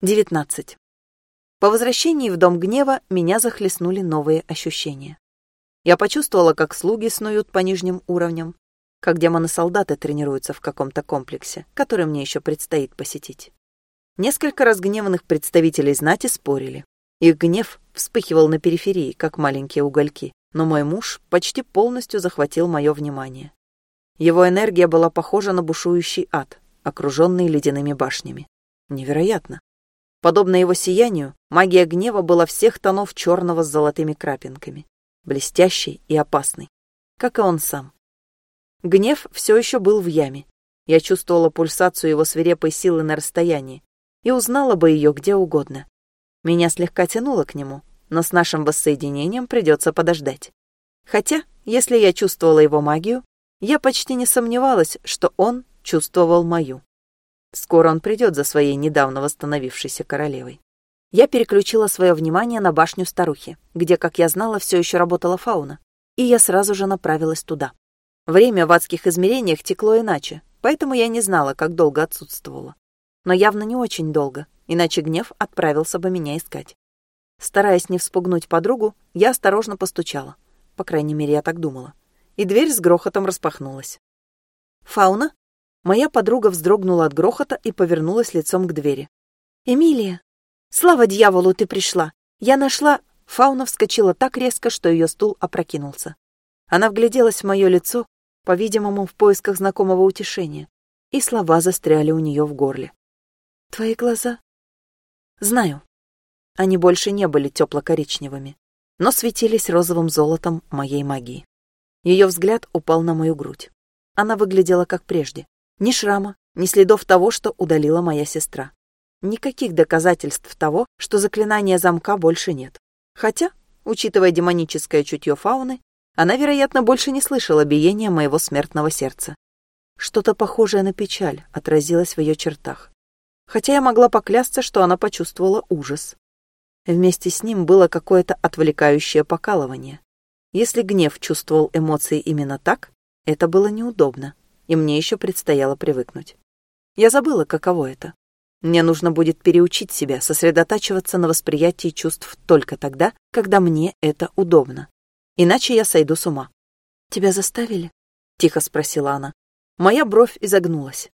19. По возвращении в Дом Гнева меня захлестнули новые ощущения. Я почувствовала, как слуги снуют по нижним уровням, как демоны-солдаты тренируются в каком-то комплексе, который мне еще предстоит посетить. Несколько разгневанных представителей знати спорили. Их гнев вспыхивал на периферии, как маленькие угольки, но мой муж почти полностью захватил мое внимание. Его энергия была похожа на бушующий ад, окруженный ледяными башнями. Невероятно. Подобно его сиянию, магия гнева была всех тонов черного с золотыми крапинками, блестящей и опасной, как и он сам. Гнев все еще был в яме. Я чувствовала пульсацию его свирепой силы на расстоянии и узнала бы ее где угодно. Меня слегка тянуло к нему, но с нашим воссоединением придется подождать. Хотя, если я чувствовала его магию, я почти не сомневалась, что он чувствовал мою. Скоро он придет за своей недавно восстановившейся королевой. Я переключила свое внимание на башню старухи, где, как я знала, все еще работала фауна, и я сразу же направилась туда. Время в адских измерениях текло иначе, поэтому я не знала, как долго отсутствовала. Но явно не очень долго, иначе гнев отправился бы меня искать. Стараясь не вспугнуть подругу, я осторожно постучала. По крайней мере, я так думала. И дверь с грохотом распахнулась. «Фауна?» Моя подруга вздрогнула от грохота и повернулась лицом к двери. «Эмилия! Слава дьяволу, ты пришла! Я нашла...» Фауна вскочила так резко, что ее стул опрокинулся. Она вгляделась в мое лицо, по-видимому, в поисках знакомого утешения, и слова застряли у нее в горле. «Твои глаза?» «Знаю». Они больше не были тепло-коричневыми, но светились розовым золотом моей магии. Ее взгляд упал на мою грудь. Она выглядела как прежде, ни шрама, ни следов того, что удалила моя сестра. Никаких доказательств того, что заклинания замка больше нет. Хотя, учитывая демоническое чутье фауны, она, вероятно, больше не слышала биения моего смертного сердца. Что-то похожее на печаль отразилось в ее чертах. Хотя я могла поклясться, что она почувствовала ужас. Вместе с ним было какое-то отвлекающее покалывание. Если гнев чувствовал эмоции именно так, это было неудобно и мне еще предстояло привыкнуть. Я забыла, каково это. Мне нужно будет переучить себя сосредотачиваться на восприятии чувств только тогда, когда мне это удобно. Иначе я сойду с ума. «Тебя заставили?» — тихо спросила она. Моя бровь изогнулась.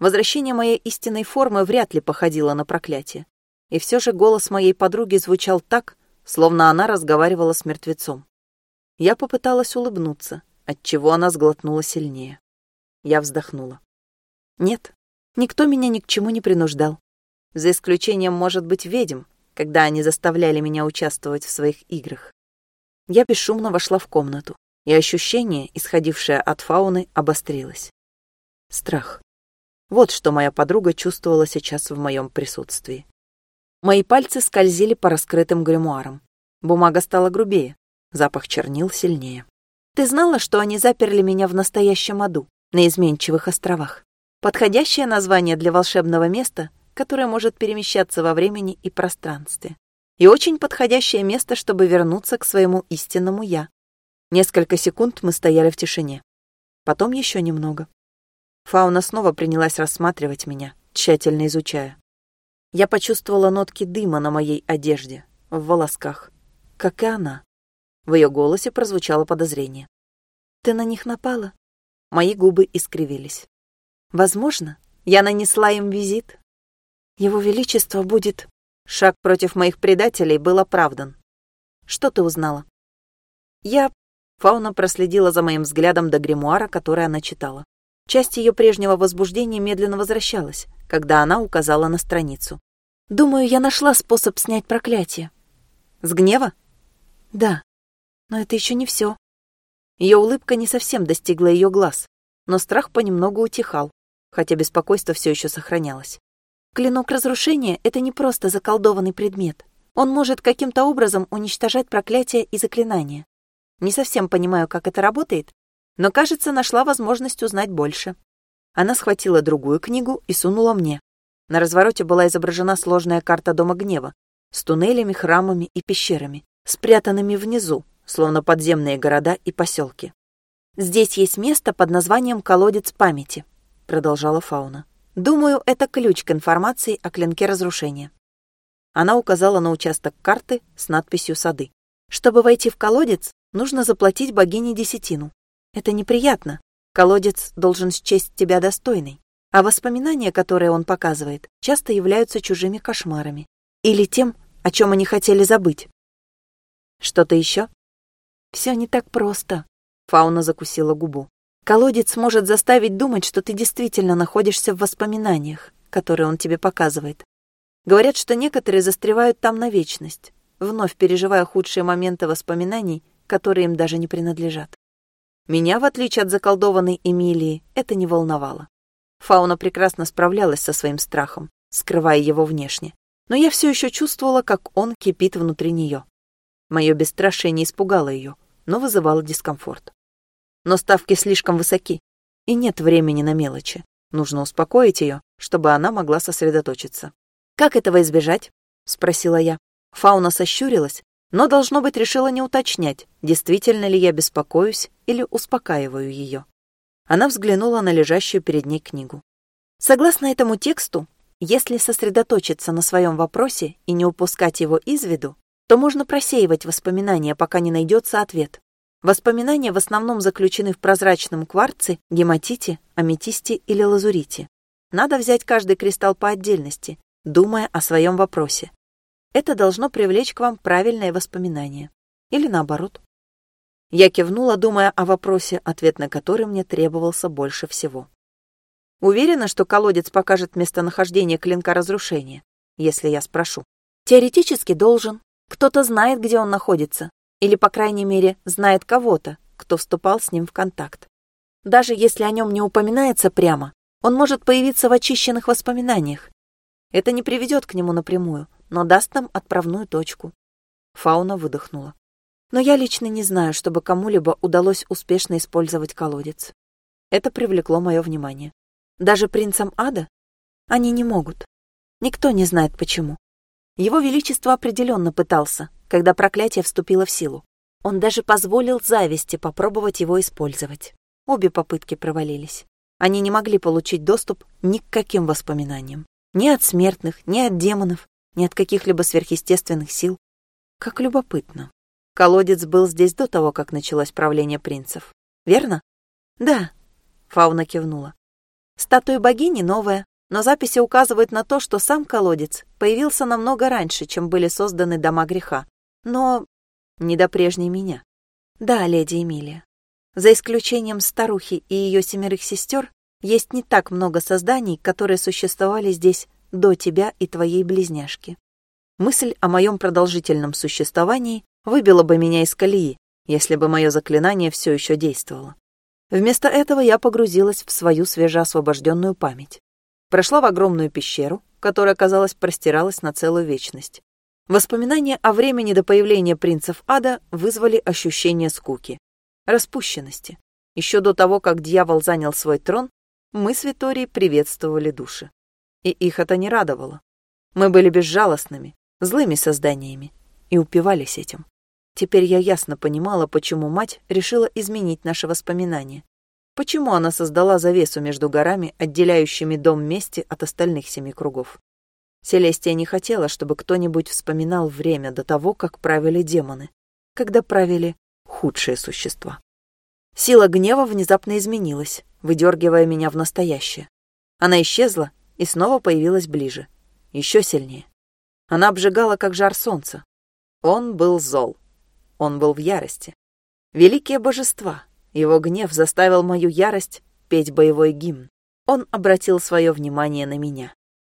Возвращение моей истинной формы вряд ли походило на проклятие. И все же голос моей подруги звучал так, словно она разговаривала с мертвецом. Я попыталась улыбнуться, отчего она сглотнула сильнее. Я вздохнула. Нет, никто меня ни к чему не принуждал. За исключением, может быть, ведьм, когда они заставляли меня участвовать в своих играх. Я бесшумно вошла в комнату, и ощущение, исходившее от фауны, обострилось. Страх. Вот что моя подруга чувствовала сейчас в моем присутствии. Мои пальцы скользили по раскрытым гримуарам. Бумага стала грубее, запах чернил сильнее. Ты знала, что они заперли меня в настоящем аду? На изменчивых островах. Подходящее название для волшебного места, которое может перемещаться во времени и пространстве. И очень подходящее место, чтобы вернуться к своему истинному «я». Несколько секунд мы стояли в тишине. Потом еще немного. Фауна снова принялась рассматривать меня, тщательно изучая. Я почувствовала нотки дыма на моей одежде, в волосках, как и она. В ее голосе прозвучало подозрение. «Ты на них напала?» Мои губы искривились. Возможно, я нанесла им визит. Его Величество будет... Шаг против моих предателей был оправдан. Что ты узнала? Я... Фауна проследила за моим взглядом до гримуара, который она читала. Часть ее прежнего возбуждения медленно возвращалась, когда она указала на страницу. «Думаю, я нашла способ снять проклятие». «С гнева?» «Да. Но это еще не все. Ее улыбка не совсем достигла ее глаз, но страх понемногу утихал, хотя беспокойство все еще сохранялось. Клинок разрушения — это не просто заколдованный предмет. Он может каким-то образом уничтожать проклятия и заклинания. Не совсем понимаю, как это работает, но, кажется, нашла возможность узнать больше. Она схватила другую книгу и сунула мне. На развороте была изображена сложная карта Дома Гнева с туннелями, храмами и пещерами, спрятанными внизу, словно подземные города и поселки. «Здесь есть место под названием «Колодец памяти», — продолжала Фауна. «Думаю, это ключ к информации о клинке разрушения. Она указала на участок карты с надписью «Сады». Чтобы войти в колодец, нужно заплатить богине десятину. Это неприятно. Колодец должен счесть тебя достойной. А воспоминания, которые он показывает, часто являются чужими кошмарами. Или тем, о чем они хотели забыть. Что-то еще? Все не так просто. Фауна закусила губу. Колодец может заставить думать, что ты действительно находишься в воспоминаниях, которые он тебе показывает. Говорят, что некоторые застревают там на вечность, вновь переживая худшие моменты воспоминаний, которые им даже не принадлежат. Меня, в отличие от заколдованной Эмилии, это не волновало. Фауна прекрасно справлялась со своим страхом, скрывая его внешне, но я все еще чувствовала, как он кипит внутри нее. Мое бесстрашие не испугало ее, но вызывало дискомфорт. Но ставки слишком высоки, и нет времени на мелочи. Нужно успокоить ее, чтобы она могла сосредоточиться. «Как этого избежать?» — спросила я. Фауна сощурилась, но, должно быть, решила не уточнять, действительно ли я беспокоюсь или успокаиваю ее. Она взглянула на лежащую перед ней книгу. Согласно этому тексту, если сосредоточиться на своем вопросе и не упускать его из виду, то можно просеивать воспоминания, пока не найдется ответ. Воспоминания в основном заключены в прозрачном кварце, гематите, аметисте или лазурите. Надо взять каждый кристалл по отдельности, думая о своем вопросе. Это должно привлечь к вам правильное воспоминание. Или наоборот. Я кивнула, думая о вопросе, ответ на который мне требовался больше всего. Уверена, что колодец покажет местонахождение клинка разрушения, если я спрошу. Теоретически должен, кто-то знает, где он находится, или, по крайней мере, знает кого-то, кто вступал с ним в контакт. Даже если о нем не упоминается прямо, он может появиться в очищенных воспоминаниях. Это не приведет к нему напрямую, но даст нам отправную точку. Фауна выдохнула. Но я лично не знаю, чтобы кому-либо удалось успешно использовать колодец. Это привлекло мое внимание. Даже принцам ада? Они не могут. Никто не знает почему. Его Величество определенно пытался, когда проклятие вступило в силу. Он даже позволил зависти попробовать его использовать. Обе попытки провалились. Они не могли получить доступ ни к каким воспоминаниям. Ни от смертных, ни от демонов, ни от каких-либо сверхъестественных сил. Как любопытно. Колодец был здесь до того, как началось правление принцев. Верно? Да. Фауна кивнула. Статуя богини новая, но записи указывают на то, что сам колодец появился намного раньше, чем были созданы дома греха. Но не до прежней меня. Да, леди Эмилия. За исключением старухи и ее семерых сестер, есть не так много созданий, которые существовали здесь до тебя и твоей близняшки. Мысль о моем продолжительном существовании выбила бы меня из колеи, если бы мое заклинание все еще действовало. Вместо этого я погрузилась в свою свежеосвобожденную память прошла в огромную пещеру, которая, казалось, простиралась на целую вечность. Воспоминания о времени до появления принцев ада вызвали ощущение скуки, распущенности. Еще до того, как дьявол занял свой трон, мы с Виторией приветствовали души. И их это не радовало. Мы были безжалостными, злыми созданиями и упивались этим. Теперь я ясно понимала, почему мать решила изменить наши воспоминания Почему она создала завесу между горами, отделяющими дом мести от остальных семи кругов? Селестия не хотела, чтобы кто-нибудь вспоминал время до того, как правили демоны, когда правили худшие существа. Сила гнева внезапно изменилась, выдергивая меня в настоящее. Она исчезла и снова появилась ближе, еще сильнее. Она обжигала, как жар солнца. Он был зол. Он был в ярости. Великие божества, его гнев заставил мою ярость петь боевой гимн. Он обратил свое внимание на меня.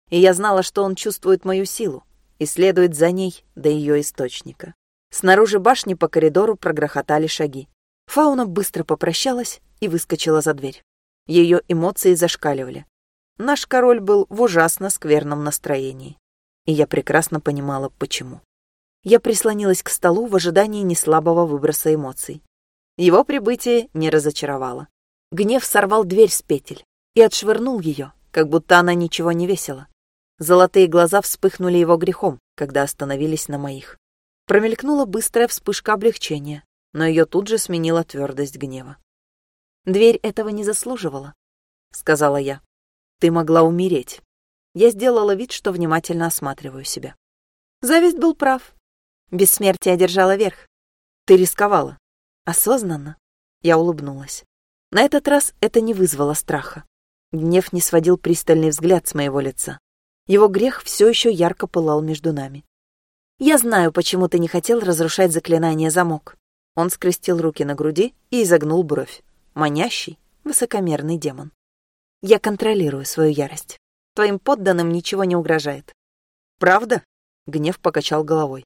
И я знала, что он чувствует мою силу и следует за ней до ее источника. Снаружи башни по коридору прогрохотали шаги. Фауна быстро попрощалась и выскочила за дверь. Ее эмоции зашкаливали. Наш король был в ужасно скверном настроении. И я прекрасно понимала, почему. Я прислонилась к столу в ожидании неслабого выброса эмоций. Его прибытие не разочаровало. Гнев сорвал дверь с петель и отшвырнул ее, как будто она ничего не весила. Золотые глаза вспыхнули его грехом, когда остановились на моих. Промелькнула быстрая вспышка облегчения, но ее тут же сменила твердость гнева. «Дверь этого не заслуживала», — сказала я. «Ты могла умереть». Я сделала вид, что внимательно осматриваю себя. Зависть был прав. Бессмертие одержало верх. Ты рисковала. Осознанно. Я улыбнулась. На этот раз это не вызвало страха. Гнев не сводил пристальный взгляд с моего лица. Его грех все еще ярко пылал между нами. «Я знаю, почему ты не хотел разрушать заклинание замок». Он скрестил руки на груди и изогнул бровь. Манящий, высокомерный демон. «Я контролирую свою ярость. Твоим подданным ничего не угрожает». «Правда?» — гнев покачал головой.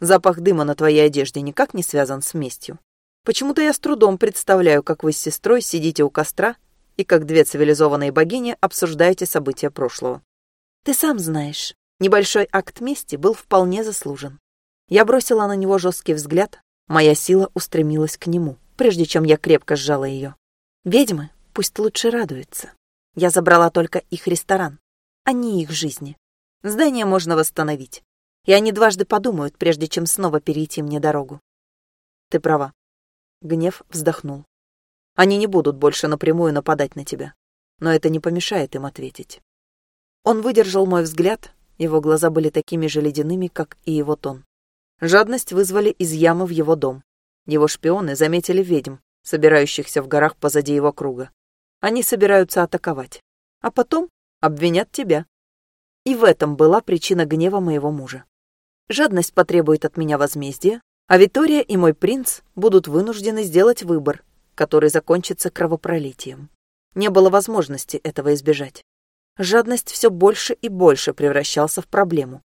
«Запах дыма на твоей одежде никак не связан с местью. Почему-то я с трудом представляю, как вы с сестрой сидите у костра и как две цивилизованные богини обсуждаете события прошлого. Ты сам знаешь, небольшой акт мести был вполне заслужен. Я бросила на него жесткий взгляд, моя сила устремилась к нему, прежде чем я крепко сжала ее. Ведьмы пусть лучше радуются. Я забрала только их ресторан, а не их жизни. Здание можно восстановить, и они дважды подумают, прежде чем снова перейти мне дорогу. Ты права. Гнев вздохнул. Они не будут больше напрямую нападать на тебя, но это не помешает им ответить. Он выдержал мой взгляд, его глаза были такими же ледяными, как и его тон. Жадность вызвали из ямы в его дом. Его шпионы заметили ведьм, собирающихся в горах позади его круга. Они собираются атаковать. А потом обвинят тебя. И в этом была причина гнева моего мужа. Жадность потребует от меня возмездия, а Витория и мой принц будут вынуждены сделать выбор, который закончится кровопролитием. Не было возможности этого избежать жадность все больше и больше превращался в проблему.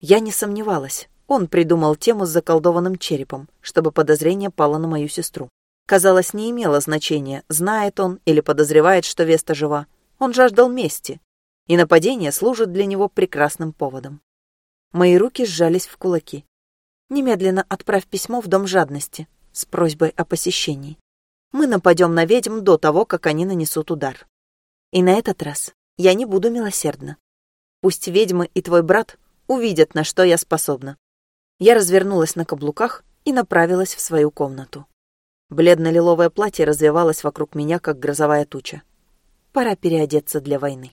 Я не сомневалась, он придумал тему с заколдованным черепом, чтобы подозрение пало на мою сестру. Казалось, не имело значения, знает он или подозревает, что Веста жива. Он жаждал мести, и нападение служит для него прекрасным поводом. Мои руки сжались в кулаки. Немедленно отправь письмо в Дом жадности с просьбой о посещении. Мы нападем на ведьм до того, как они нанесут удар. И на этот раз я не буду милосердна. Пусть ведьмы и твой брат увидят, на что я способна. Я развернулась на каблуках и направилась в свою комнату. Бледно-лиловое платье развивалось вокруг меня, как грозовая туча. Пора переодеться для войны.